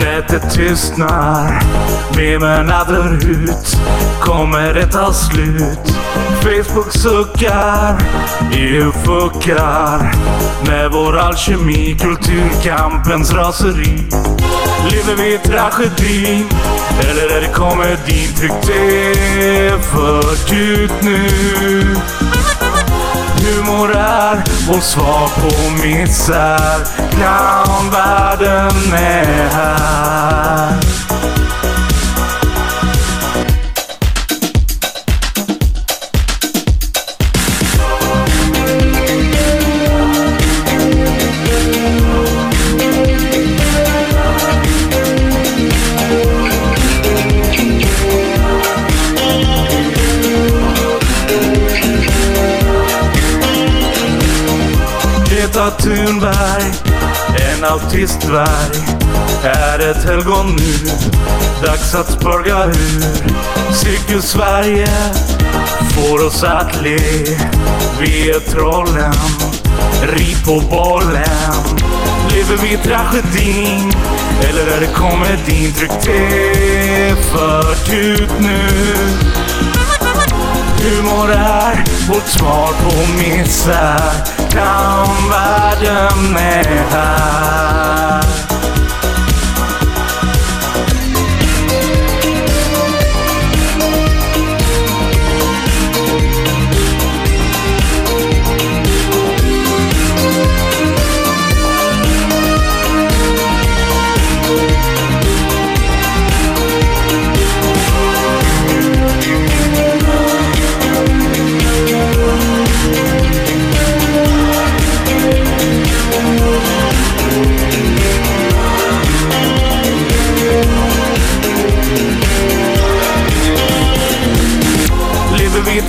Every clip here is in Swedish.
Nätet tystnar, memerna dör ut. Kommer det ta slut? Facebook suckar, EU fuckar med vår alkemi, kulturkampens raseri. Lever vi i tragedin eller är det komedin? Tryck det för ut nu. Humor är vårt svar på misär. Clownvärlden är här. Thunberg, en autistdvärg, är ett helgon nu. Dags att spörga ur. Cirkus Sverige får oss att le. Vi är trollen, rid på bollen. Lever vi i tragedin eller är det komedin? Tryck T för tut nu. Är vårt svar på misär. Clownvärlden är här.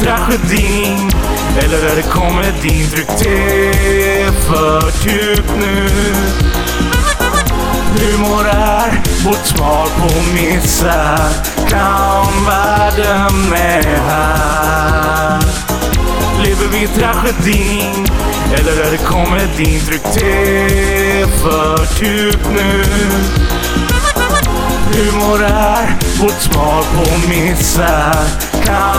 Tragedin eller är det komedin? Tryck T för djupt nu. Humor är vårt svar på misär. Clownvärlden är här. Lever vi i tragedin eller är det komedin? Tryck T för djupt nu. Humor är vårt svar på misär. Clownvärlden